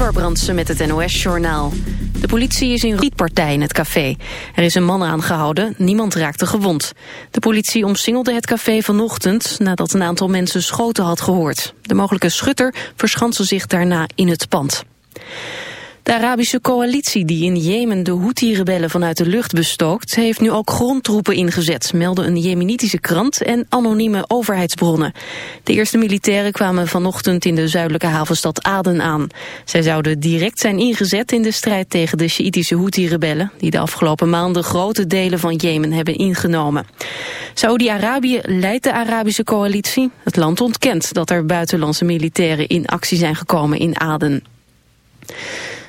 Ember Brandsen met het NOS-journaal. De politie is in rietpartij in het café. Er is een man aangehouden, niemand raakte gewond. De politie omsingelde het café vanochtend nadat een aantal mensen schoten had gehoord. De mogelijke schutter verschanste zich daarna in het pand. De Arabische coalitie die in Jemen de Houthi-rebellen vanuit de lucht bestookt... heeft nu ook grondtroepen ingezet, melden een jemenitische krant en anonieme overheidsbronnen. De eerste militairen kwamen vanochtend in de zuidelijke havenstad Aden aan. Zij zouden direct zijn ingezet in de strijd tegen de Sjiitische Houthi-rebellen... die de afgelopen maanden grote delen van Jemen hebben ingenomen. Saudi-Arabië leidt de Arabische coalitie. Het land ontkent dat er buitenlandse militairen in actie zijn gekomen in Aden.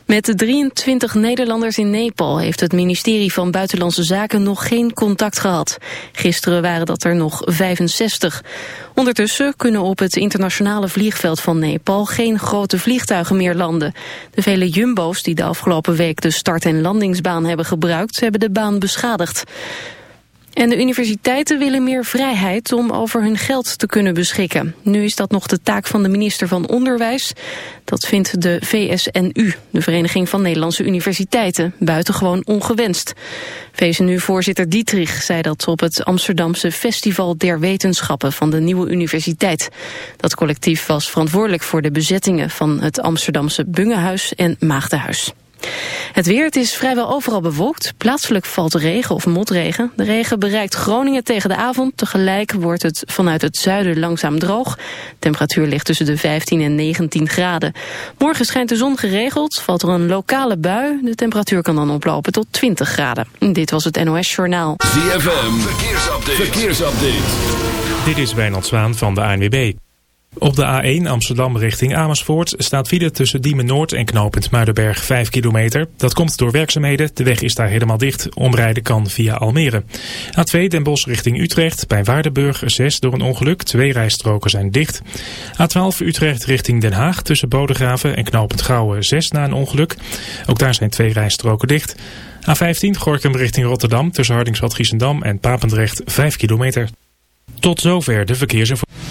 Met de 23 Nederlanders in Nepal heeft het ministerie van Buitenlandse Zaken nog geen contact gehad. Gisteren waren dat er nog 65. Ondertussen kunnen op het internationale vliegveld van Nepal geen grote vliegtuigen meer landen. De vele jumbo's die de afgelopen week de start- en landingsbaan hebben gebruikt, hebben de baan beschadigd. En de universiteiten willen meer vrijheid om over hun geld te kunnen beschikken. Nu is dat nog de taak van de minister van Onderwijs. Dat vindt de VSNU, de Vereniging van Nederlandse Universiteiten, buitengewoon ongewenst. VSNU-voorzitter Dietrich zei dat op het Amsterdamse Festival der Wetenschappen van de Nieuwe Universiteit. Dat collectief was verantwoordelijk voor de bezettingen van het Amsterdamse Bungehuis en Maagdenhuis. Het weer, het is vrijwel overal bewolkt. Plaatselijk valt regen of motregen. De regen bereikt Groningen tegen de avond. Tegelijk wordt het vanuit het zuiden langzaam droog. De temperatuur ligt tussen de 15 en 19 graden. Morgen schijnt de zon geregeld, valt er een lokale bui. De temperatuur kan dan oplopen tot 20 graden. Dit was het NOS Journaal. ZFM, verkeersupdate. verkeersupdate. Dit is Wijnald Zwaan van de ANWB. Op de A1 Amsterdam richting Amersfoort staat file tussen Diemen Noord en knooppunt Muidenberg 5 kilometer. Dat komt door werkzaamheden. De weg is daar helemaal dicht. Omrijden kan via Almere. A2 Den Bosch richting Utrecht bij Waardenburg 6 door een ongeluk. Twee rijstroken zijn dicht. A12 Utrecht richting Den Haag tussen Bodegraven en knooppunt Gouwen 6 na een ongeluk. Ook daar zijn twee rijstroken dicht. A15 Gorkum richting Rotterdam tussen Hardingsveld Giesendam en Papendrecht 5 kilometer. Tot zover de verkeersinformatie.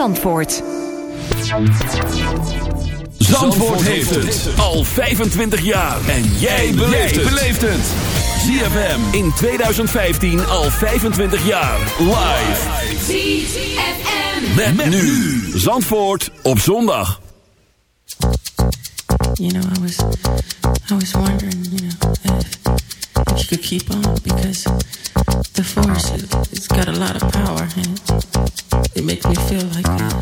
Zandvoort. Zandvoort heeft het al 25 jaar. En jij beleeft het. ZFM in 2015 al 25 jaar. Live. ZFM. Met, met nu. Zandvoort op zondag. You know, I was, I was wondering, you know, if, if you could keep on because the force, it, it's got a lot of power and it, it makes me feel like, it,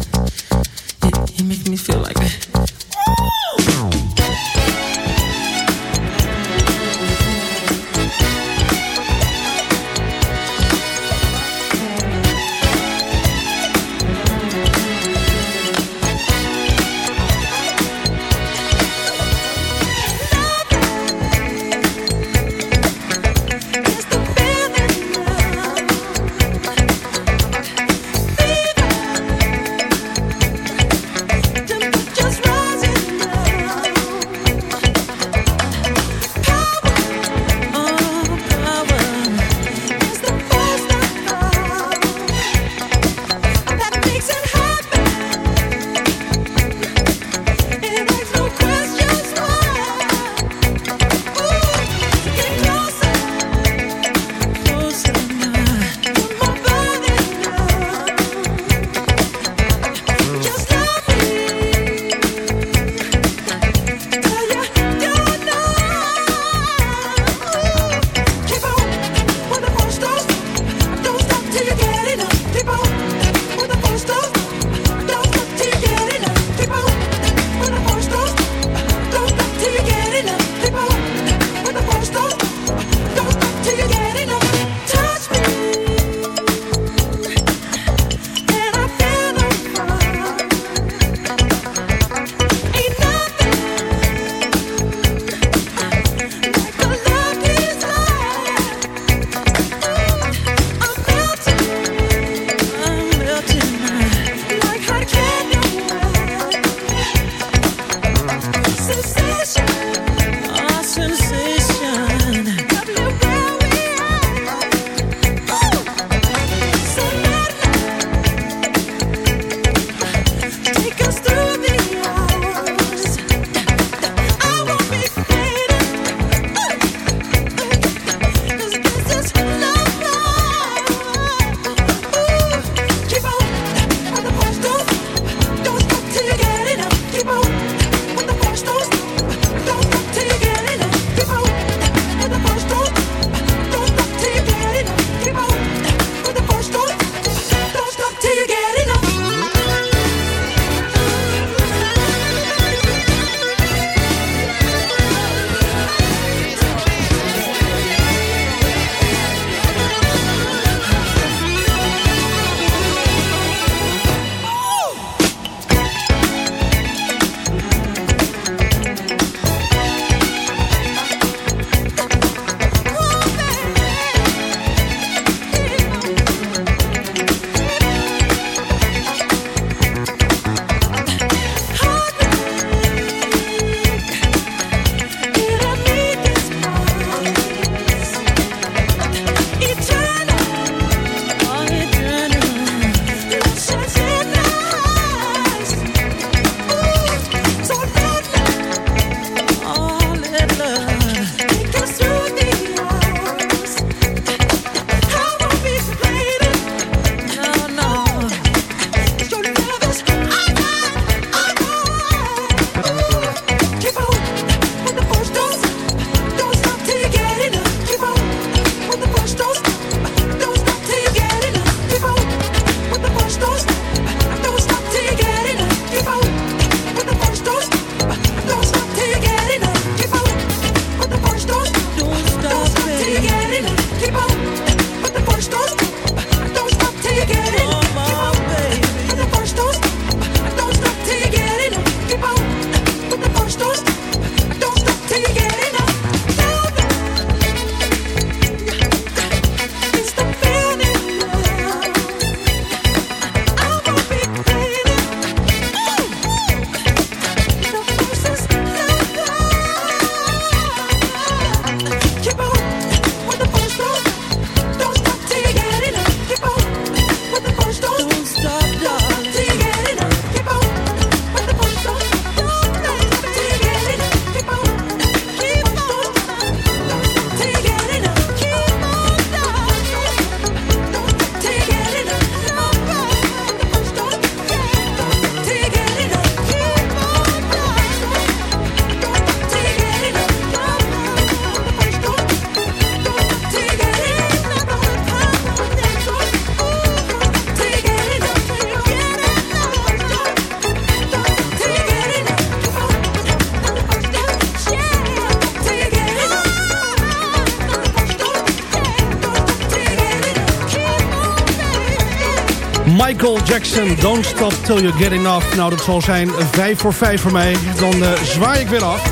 Michael Jackson, Don't Stop Till You Get Enough. Nou, dat zal zijn 5 voor 5 voor mij. Dan uh, zwaai ik weer af.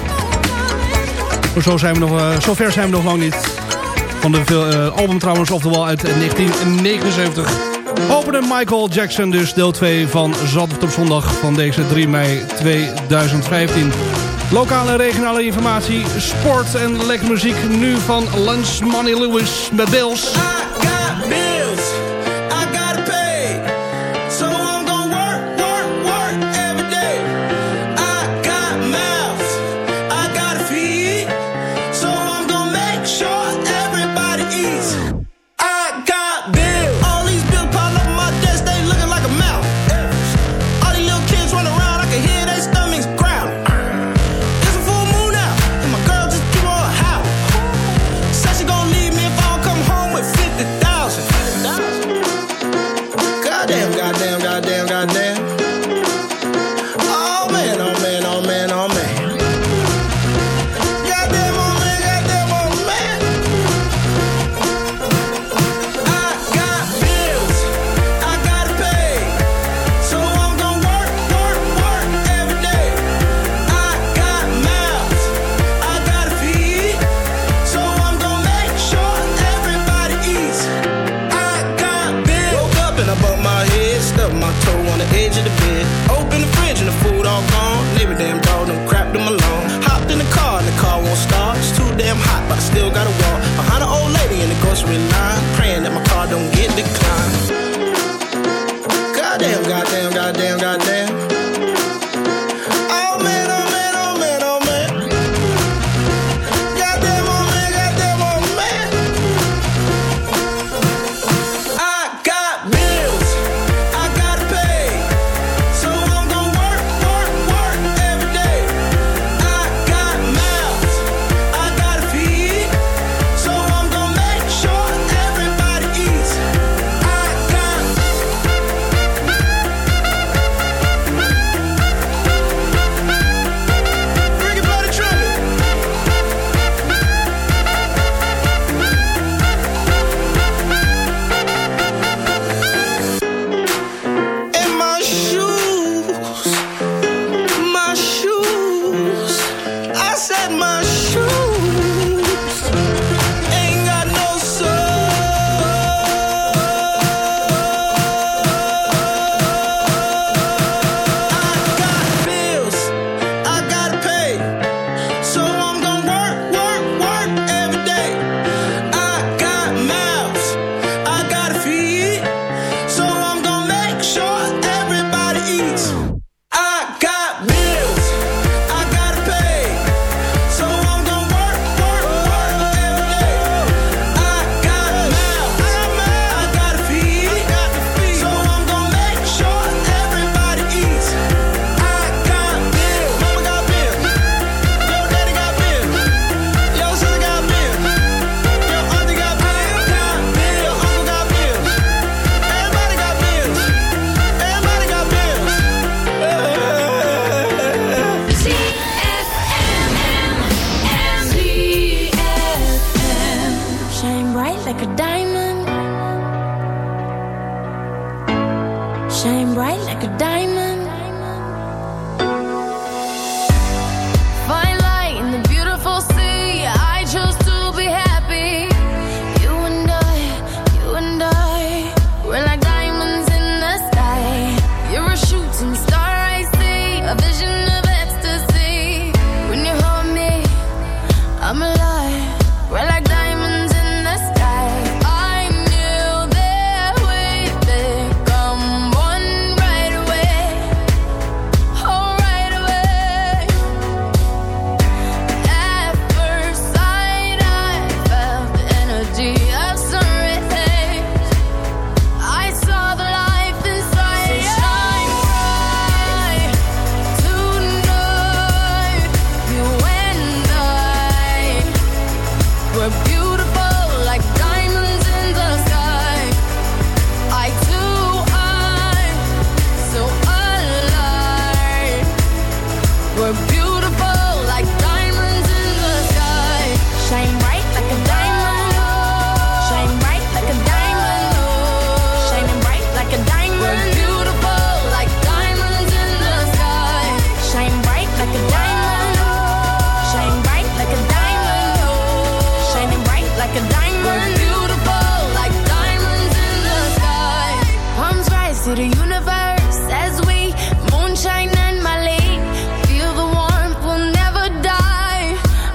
Zo, zijn we nog, uh, zijn we nog lang niet. Van de uh, album trouwens, oftewel uit 1979. Openen Michael Jackson dus deel 2 van Zandvoort op zondag van deze 3 mei 2015. Lokale en regionale informatie, sport en lekker muziek. Nu van Lunch Money Lewis met Bills. hopped in the car and the car won't start. It's too damn hot, but I still gotta walk. Behind an old lady in the grocery line, praying that my car don't get declared.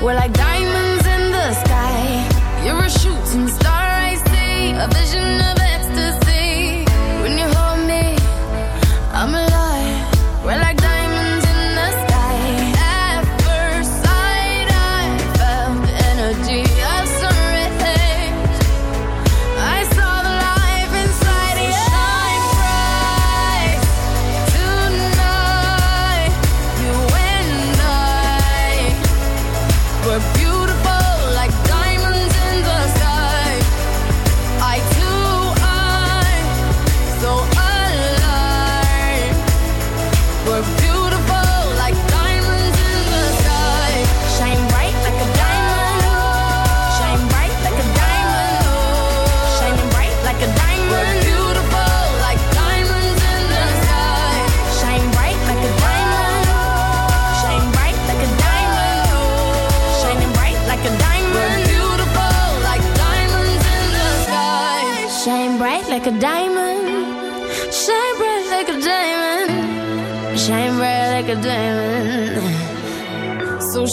We're like diamonds in the sky. You're a shooting star.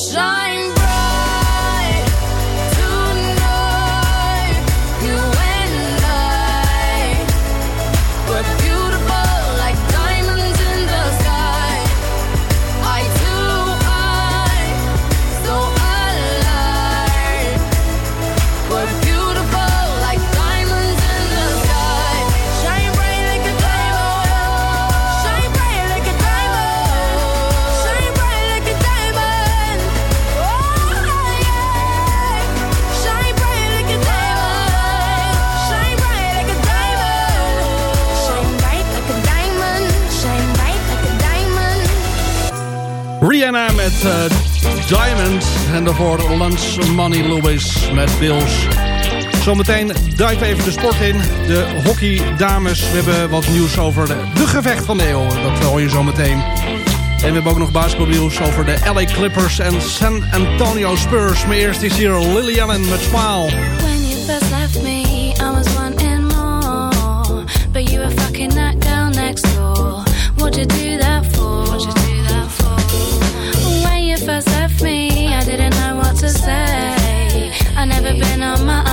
shine. Diana met eh, Diamond. En daarvoor Lunch Money Lewis met Bills. Zometeen duiken even de sport in. De hockey dames We hebben wat nieuws over de, gevecht van de eeuw. Dat hoor je zometeen. En we hebben ook nog basketbalnieuws over de LA Clippers en San Antonio Spurs. Maar eerst is hier Lily Allen met Smile. When you left me, I was more. But you fucking that girl next door. Do say. I never been on my own.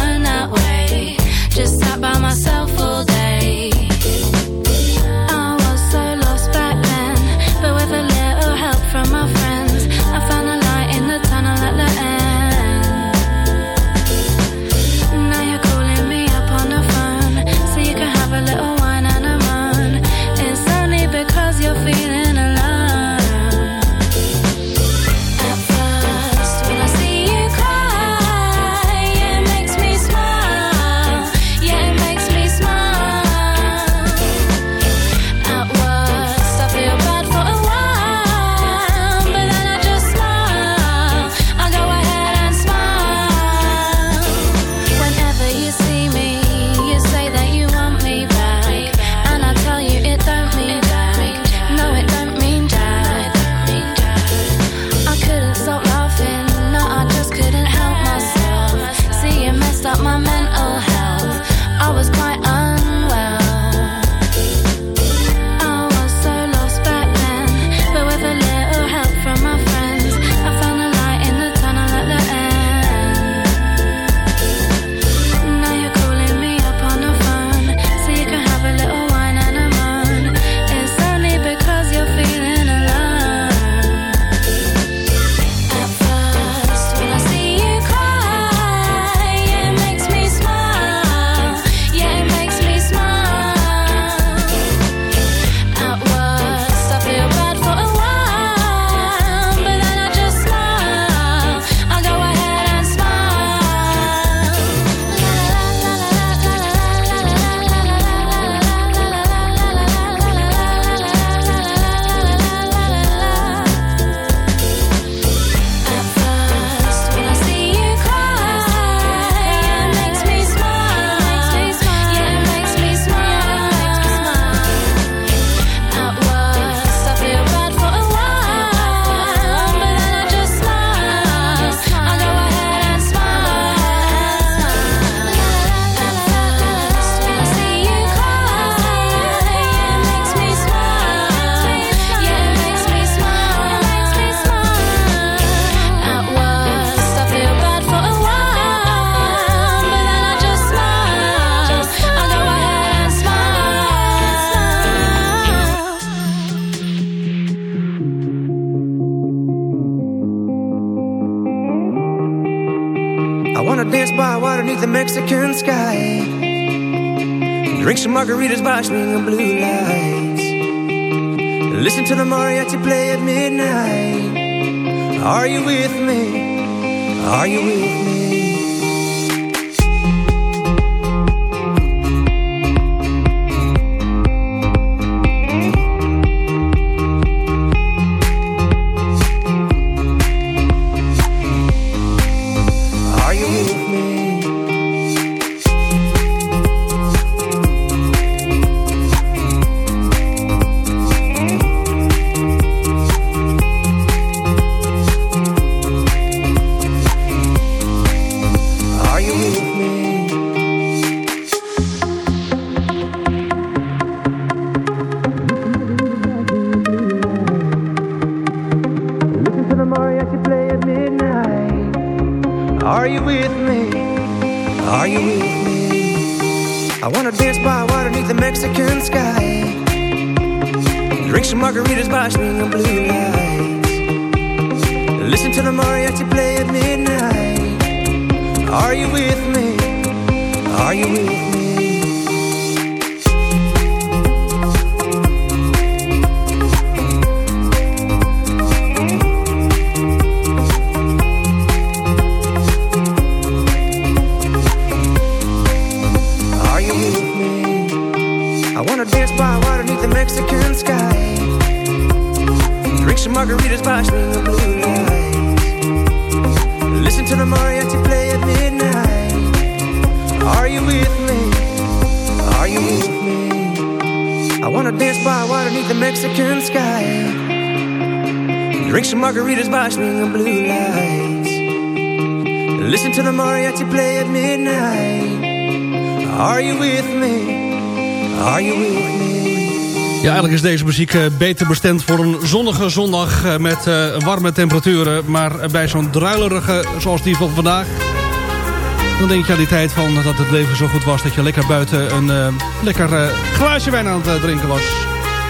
touch me, in blue. Muziek eh, beter bestemd voor een zonnige zondag eh, met eh, warme temperaturen. Maar bij zo'n druilerige zoals die van vandaag... dan denk je aan die tijd van dat het leven zo goed was... dat je lekker buiten een lekker glaasje wijn aan het drinken was.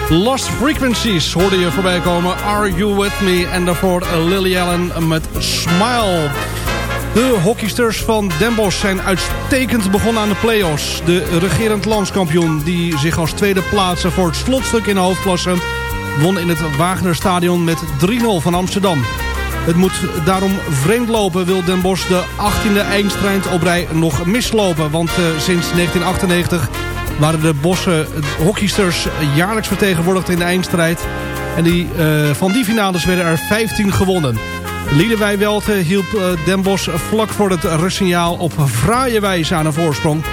Lost Frequencies hoorde je voorbij komen. Are You With Me? En daarvoor Lily Allen met Smile. De hockeysters van Den Bosch zijn uitstekend begonnen aan de play-offs. De regerend landskampioen die zich als tweede plaatsen voor het slotstuk in de hoofdklasse... won in het Wagnerstadion met 3-0 van Amsterdam. Het moet daarom vreemd lopen wil Den Bosch de 18e eindstrijd op rij nog mislopen. Want eh, sinds 1998 waren de Bosse hockeysters jaarlijks vertegenwoordigd in de eindstrijd. En die, eh, van die finales werden er 15 gewonnen. Liedewij Welte hielp eh, Den Bosch vlak voor het rustsignaal op fraaie wijze aan een voorsprong.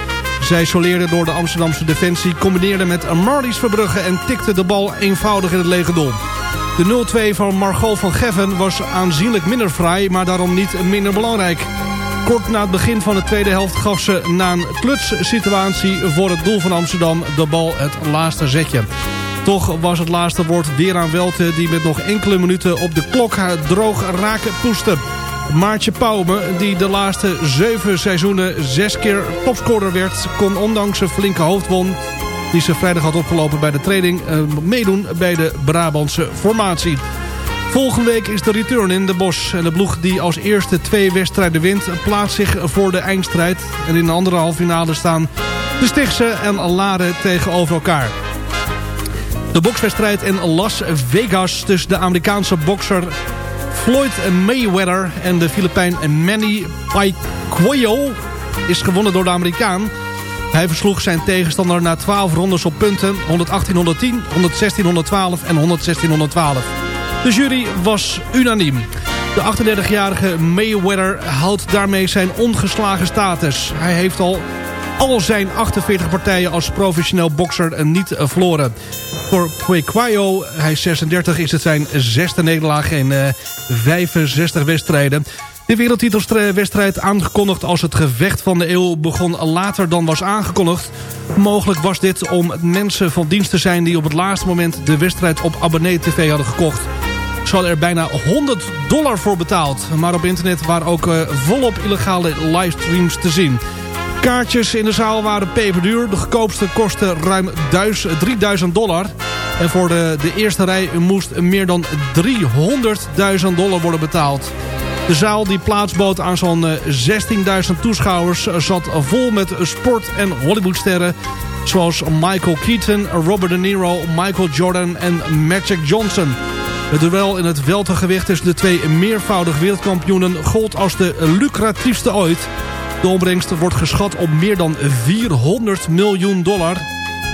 Zij isoleerde door de Amsterdamse defensie, combineerde met Marlies Verbrugge en tikte de bal eenvoudig in het lege doel. De 0-2 van Margot van Geffen was aanzienlijk minder fraai, maar daarom niet minder belangrijk. Kort na het begin van de tweede helft gaf ze na een klutssituatie voor het doel van Amsterdam de bal het laatste zetje. Toch was het laatste woord weer aan Welte die met nog enkele minuten op de klok droog raken poeste. Maartje Pauwme, die de laatste zeven seizoenen zes keer topscorer werd... kon ondanks een flinke hoofdwond die ze vrijdag had opgelopen bij de training... eh, meedoen bij de Brabantse formatie. Volgende week is de return in de Bos. En de ploeg die als eerste twee wedstrijden wint... plaatst zich voor de eindstrijd. En in de andere halve finale staan de Stichtse en Laren tegenover elkaar. De bokswedstrijd in Las Vegas tussen de Amerikaanse bokser Floyd Mayweather en de Filipijn Manny Pacquiao is gewonnen door de Amerikaan. Hij versloeg zijn tegenstander na 12 rondes op punten 118-110, 116-112 en 116-112. De jury was unaniem. De 38-jarige Mayweather houdt daarmee zijn ongeslagen status. Hij heeft al al zijn 48 partijen als professioneel bokser niet eh, verloren. Voor Pacquiao, hij is 36, is het zijn zesde nederlaag in eh, 65 wedstrijden. De wereldtitelwedstrijd aangekondigd als het gevecht van de eeuw begon later dan was aangekondigd. Mogelijk was dit om mensen van dienst te zijn die op het laatste moment de wedstrijd op abonnee TV hadden gekocht. Ze hadden er bijna 100 dollar voor betaald. Maar op internet waren ook eh, volop illegale livestreams te zien. Kaartjes in de zaal waren peperduur. De goedkoopste kostte ruim 3000 dollar. En voor de, de eerste rij moest meer dan 300.000 dollar worden betaald. De zaal die plaats bood aan zo'n eh, 16.000 toeschouwers... eh, zat vol met sport- en Hollywoodsterren... zoals Michael Keaton, Robert De Niro, Michael Jordan en Magic Johnson. Het duel in het weltergewicht tussen de twee meervoudig wereldkampioenen... gold als de lucratiefste ooit. De opbrengst wordt geschat op meer dan 400 miljoen dollar...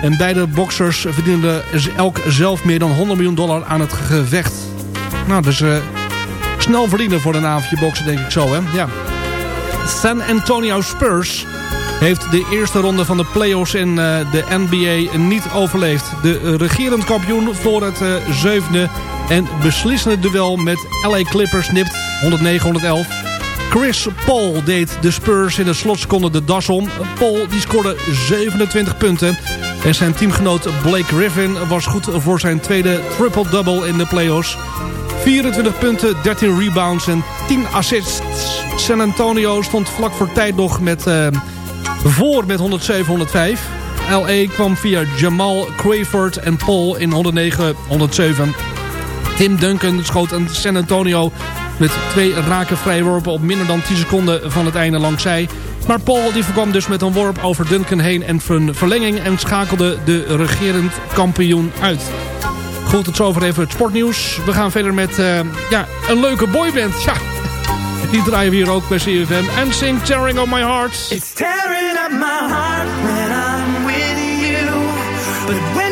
En beide boxers verdienden elk zelf meer dan 100 miljoen dollar aan het gevecht. Nou, dus eh, snel verdienen voor een avondje boksen, denk ik zo, hè? Ja. San Antonio Spurs heeft de eerste ronde van de playoffs in eh, de NBA niet overleefd. De eh, regerend kampioen voor het zevende en beslissende duel met LA Clippers nipt 109-111. Chris Paul deed de Spurs in de slotseconde de das om. Paul die scoorde 27 punten. En zijn teamgenoot Blake Griffin was goed voor zijn tweede triple-double in de playoffs. 24 punten, 13 rebounds en 10 assists. San Antonio stond vlak voor tijd nog met, eh, voor met 107-105. LA kwam via Jamal Crawford en Paul in 109-107. Tim Duncan schoot San Antonio met twee rake vrijworpen op minder dan 10 seconden van het einde langs zij. Maar Paul die voorkwam dus met een worp over Duncan heen en een verlenging en schakelde de regerend kampioen uit. Goed, tot zover even het sportnieuws. We gaan verder met eh, ja, een leuke boyband. Ja, die draaien we hier ook bij CFM. En sing Tearing on My Heart. It's tearing up my heart when I'm with you.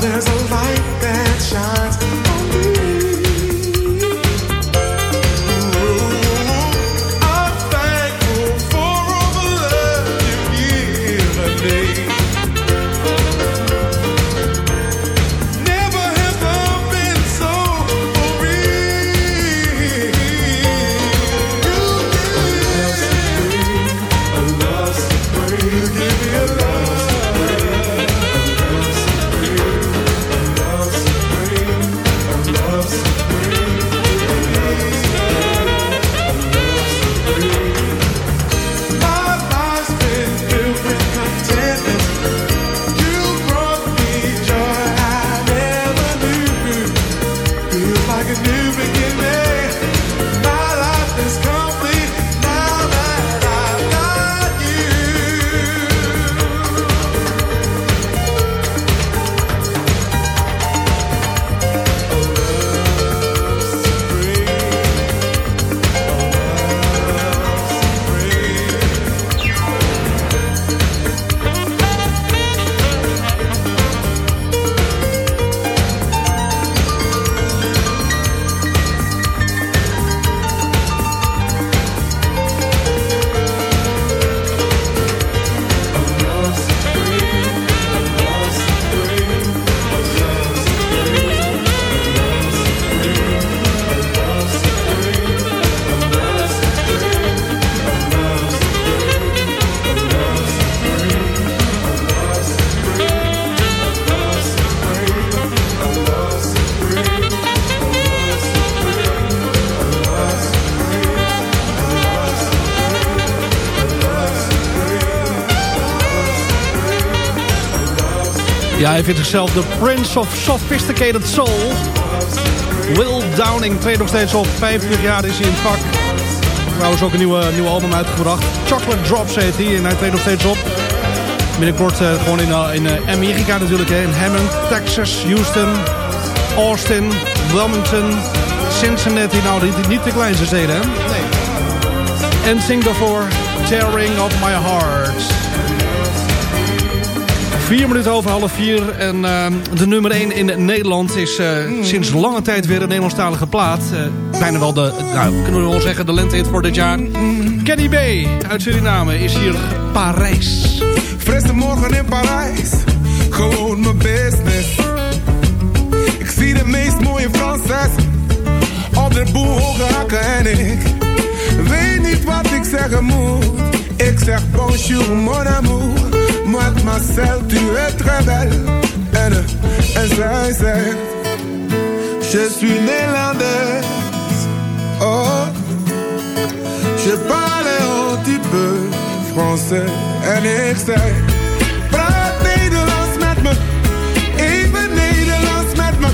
There's a light Ja, hij vindt zichzelf de Prince of Sophisticated Soul. Will Downing treedt nog steeds op. 50 jaar is hij in het vak. Trouwens ook een nieuwe, nieuwe album uitgebracht. Chocolate Drops heet hij en hij treedt nog steeds op. Binnenkort eh, gewoon in, eh, in eh, Amerika natuurlijk. Hè. In Hammond, Texas, Houston, Austin, Wilmington, Cincinnati. Nou, niet, niet de kleinste steden, hè? Nee. En Singapore, Tearing of My Heart. Vier minuten over half vier. En uh, de nummer 1 in Nederland is uh, sinds lange tijd weer een Nederlandstalige plaat. Uh, bijna wel de, nou, kunnen we wel zeggen, de lentehit voor dit jaar. Kenny B uit Suriname is hier Parijs. Frisse morgen in Parijs, gewoon mijn business. Ik zie de meest mooie Franses op de boel hoge hakken en ik weet niet wat ik zeggen moet. Ik zeg bonjour mon amour, mademoiselle tu es très belle. En zij zegt, je suis néerlandaise. Oh, je parle un petit peu français. En ik zeg, praat Nederlands met me, even Nederlands met me.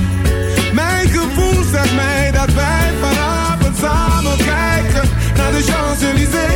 Mijn gevoel zegt mij dat wij vanavond samen kijken naar de Champs-Élysées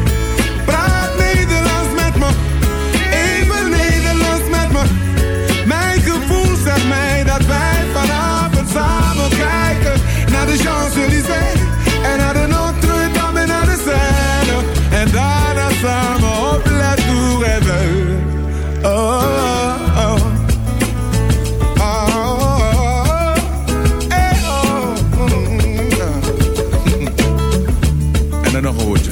Champs-Élysées en know de Notre-Dame en naar de Seine. En daarna samen op La Tour Oh, Oh, oh, oh. oh, oh. En dan nog een woordje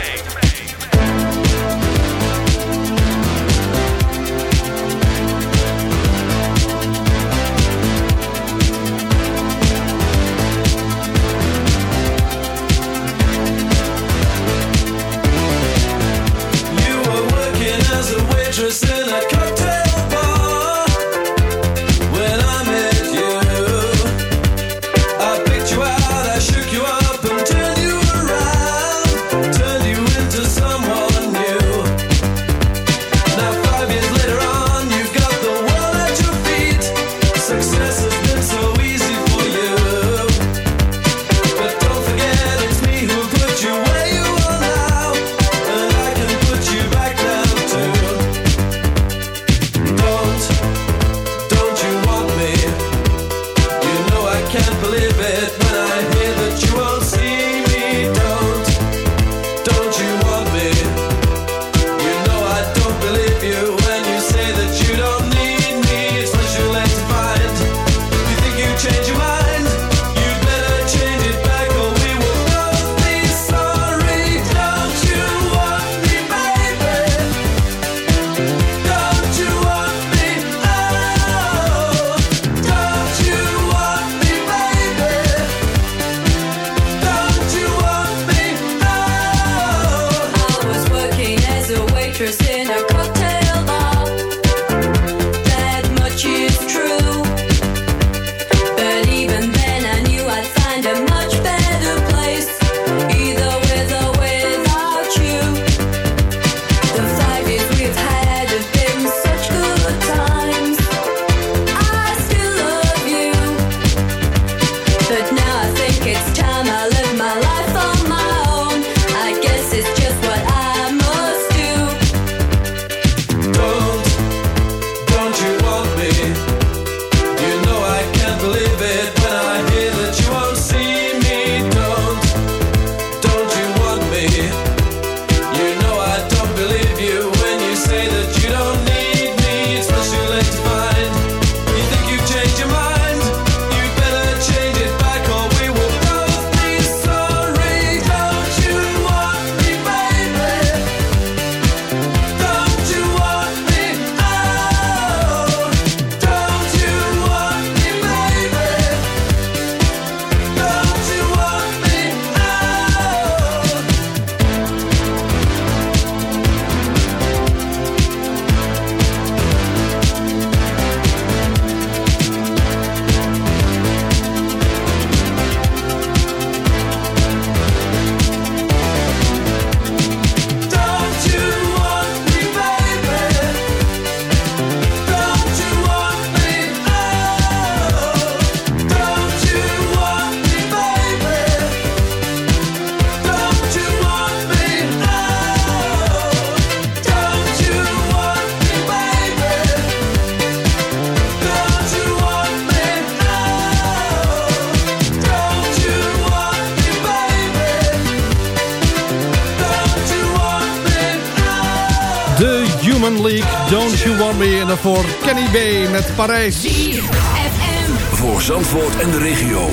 Parijs FM Voor Zandvoort en de regio.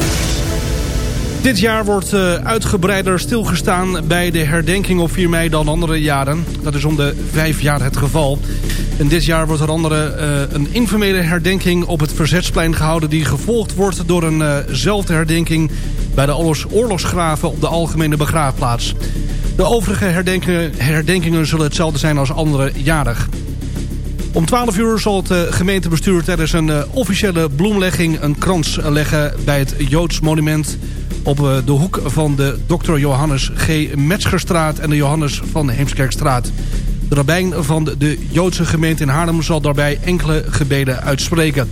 Dit jaar wordt eh, uitgebreider stilgestaan bij de herdenking op 4 mei dan andere jaren. Dat is om de vijf jaar het geval. En dit jaar wordt er andere eh, een informele herdenking op het Verzetsplein gehouden... die gevolgd wordt door eenzelfde eh, uh herdenking bij de oorlogsgraven op de Algemene Begraafplaats. De overige herdenkingen, herdenkingen zullen hetzelfde zijn als andere jaren. Om 12 uur zal het eh, gemeentebestuur tijdens een eh, officiële bloemlegging... een krans leggen bij het Joods monument op eh, de hoek van de Dr. Johannes G. Metzgerstraat... en de Johannes van Heemskerkstraat. De rabbijn van de Joodse gemeente in Haarlem zal daarbij enkele gebeden uitspreken.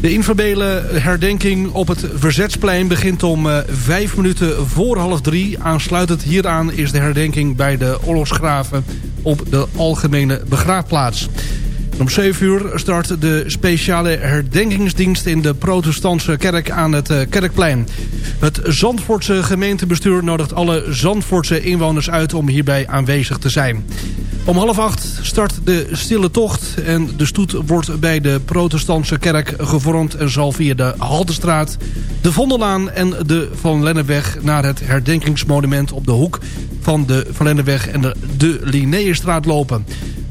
De informele herdenking op het Verzetsplein begint om vijf minuten voor half drie. Aansluitend hieraan is de herdenking bij de oorlogsgraven op de Algemene Begraafplaats. Om 7 uur start de speciale herdenkingsdienst in de protestantse kerk aan het uh, Kerkplein. Het Zandvoortse gemeentebestuur nodigt alle Zandvoortse inwoners uit om hierbij aanwezig te zijn. Om half acht start de stille tocht en de stoet wordt bij de protestantse kerk gevormd... en zal via de Haltestraat, de Vondellaan en de Van Lennepweg... naar het herdenkingsmonument op de hoek van de Van Lennepweg en de, de Linnaeusstraat lopen.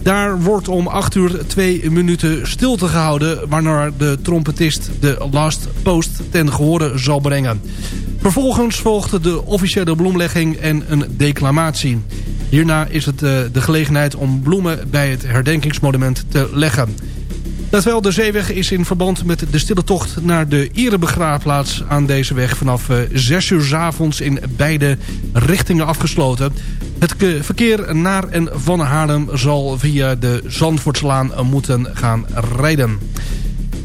Daar wordt om 8 uur 2 minuten stilte gehouden... waarna de trompetist de last post ten gehore zal brengen. Vervolgens volgt de officiële bloemlegging en een declamatie. Hierna is het uh, de gelegenheid om bloemen bij het herdenkingsmonument te leggen. Terwijl de zeeweg is in verband met de stille tocht naar de erebegraafplaats aan deze weg vanaf uh, 6 uur 's avonds in beide richtingen afgesloten. Het verkeer naar en van Haarlem zal via de Zandvoortslaan moeten gaan rijden.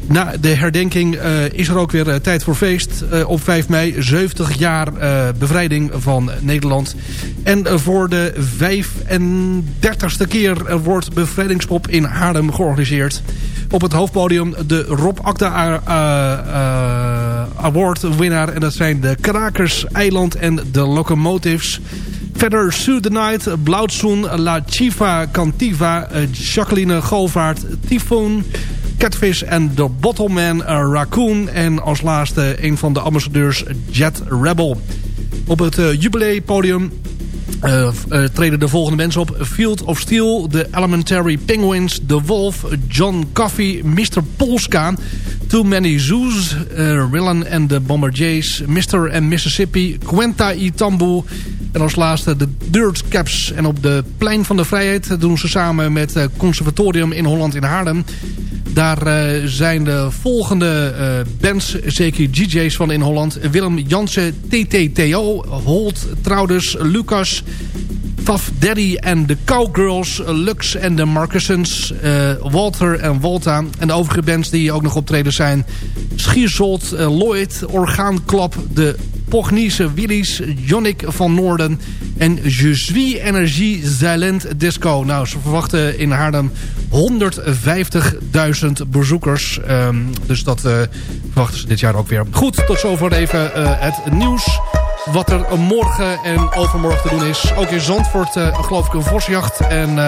Na de herdenking uh, is er ook weer uh, tijd voor feest. Op 5 mei, 70 jaar bevrijding van Nederland. En voor de 35ste keer wordt bevrijdingspop in Haarlem georganiseerd. Op het hoofdpodium de Rob Akda Award winnaar. En dat zijn de Krakers, Eiland en de Locomotives. Verder Sue the Night, Blauwtsoen, La Chiva Cantiva, Jacqueline Golvaart, Typhoon... Catfish en The Bottleman Raccoon. En als laatste een van de ambassadeurs Jet Rebel. Op het jubileepodium uh, uh, treden de volgende mensen op. Field of Steel, The Elementary Penguins, The Wolf, John Coffey, Mr. Polska... Too Many Zoos, Willen and the Bomber Jays... Mr. and Mississippi, Quenta Itambu... En als laatste de Dirt Caps. En op de Plein van de Vrijheid doen ze samen met het Conservatorium in Holland in Haarlem... Daar uh, zijn de volgende uh, bands, zeker DJ's van in Holland. Willem Jansen, TTTO, Holt, Trouders, Lucas, Faf Daddy en de Cowgirls, Lux en de Marcusons, Walter en Walta. En de overige bands die ook nog optreden zijn... Schierzold, Lloyd, Orgaanklap, de Pognice Willies, Jonnik van Noorden en Je Energie Silent Disco. Nou, ze verwachten in Haarlem 150.000 bezoekers. Um, dus dat uh, verwachten ze dit jaar ook weer. Goed, tot zover even uh, het nieuws. Wat er morgen en overmorgen te doen is. Ook in Zandvoort uh, geloof ik een vosjacht. En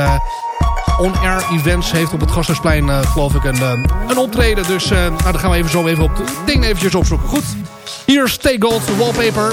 On Air Events heeft op het Gasthuisplein geloof ik een, een optreden. Dus nou, dan gaan we even zo even op het ding eventjes opzoeken. Goed. Hier Stay Gold Wallpaper.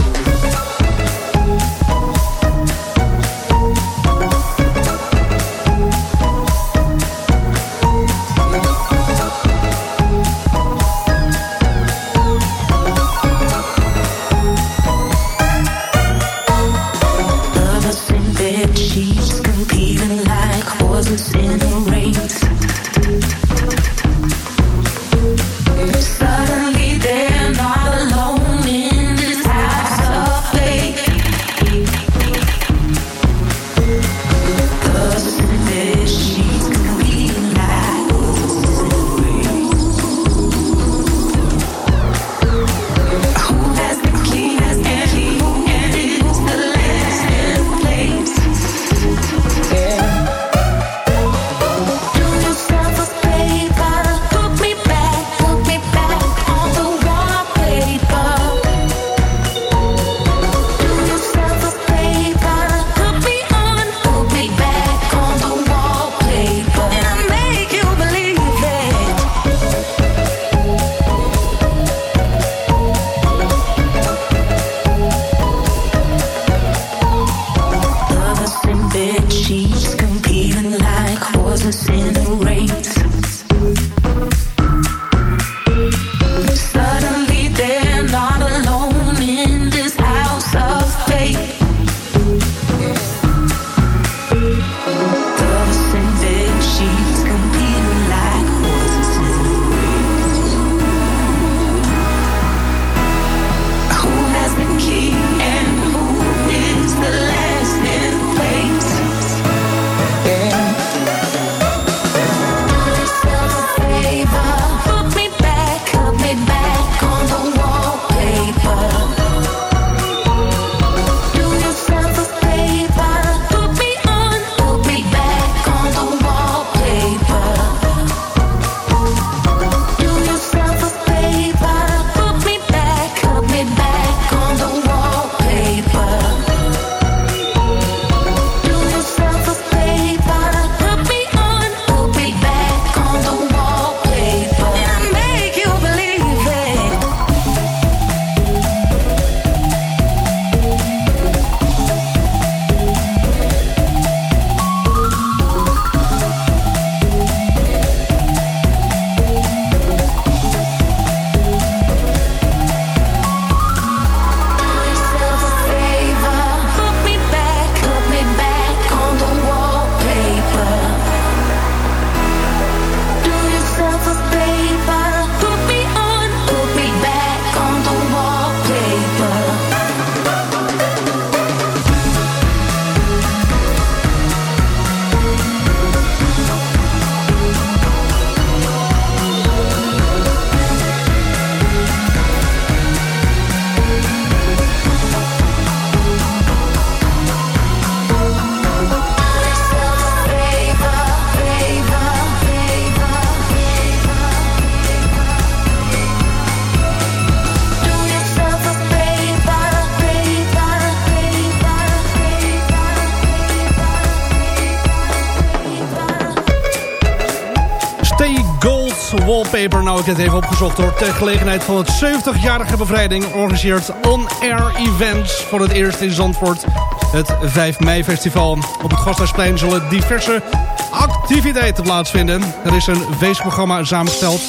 Nou, ik heb het even opgezocht hoor. Ter gelegenheid van het 70-jarige bevrijding... organiseert On Air Events voor het eerst in Zandvoort... het 5 mei festival. Op het Gasthuisplein zullen diverse activiteiten plaatsvinden. Er is een feestprogramma samengesteld.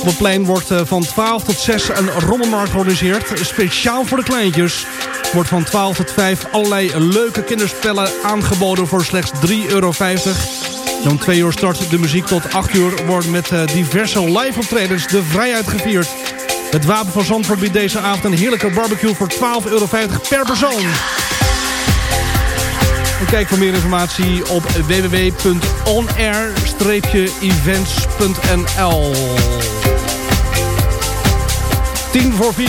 Op het plein wordt eh, van 12 tot 6 een rommelmarkt georganiseerd. Speciaal voor de kleintjes wordt van 12 tot 5 allerlei leuke kinderspellen aangeboden voor slechts 3,50 euro. Om 2 uur start de muziek tot 8 uur wordt met eh, diverse live optredens de vrijheid gevierd. Het Wapen van Zandvoort biedt deze avond een heerlijke barbecue voor 12,50 euro per persoon. Kijk voor meer informatie op www.onair-events.nl 10 voor 4.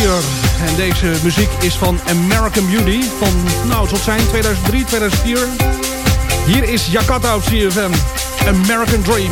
En deze muziek is van American Beauty. Van, nou, zal zijn 2003, 2004. Hier is Jakarta op CFM. American Dream.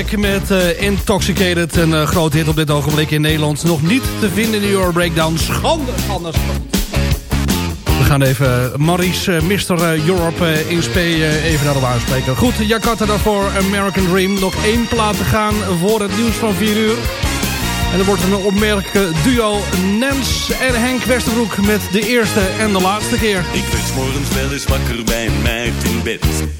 Met eh, Intoxicated. Een eh, groot hit op dit ogenblik in Nederland. Nog niet te vinden in Euro Breakdown. Schande, schande, schande. We gaan even Maurice, eh, Mr. Europe eh, in eh, even naar de waan spreken. Goed, Jakarta daarvoor, American Dream. Nog één plaat te gaan voor het nieuws van 4 uur. En er wordt een opmerkelijke duo Nens en Henk Westerbroek met de eerste en de laatste keer. Ik werd morgens wel eens wakker bij meid in bed.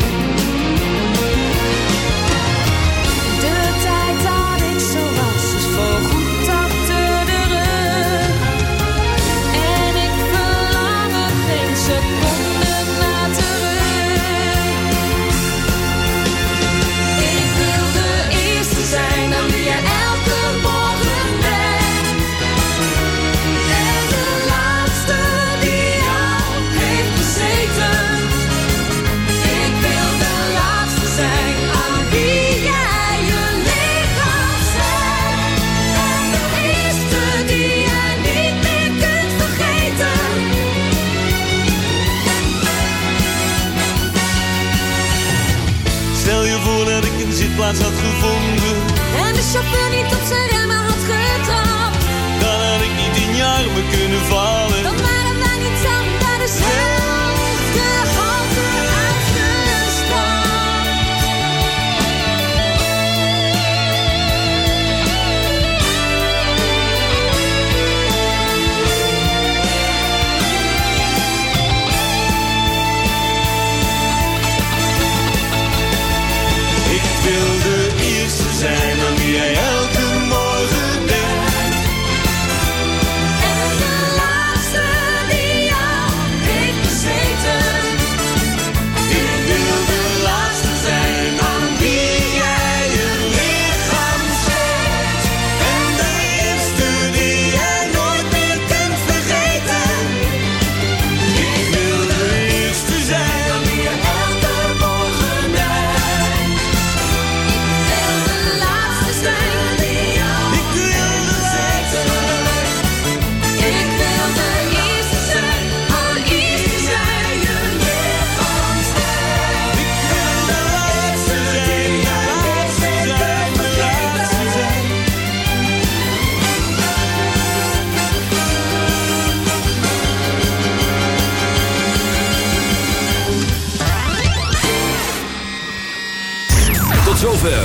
zitplaats had gevonden. En de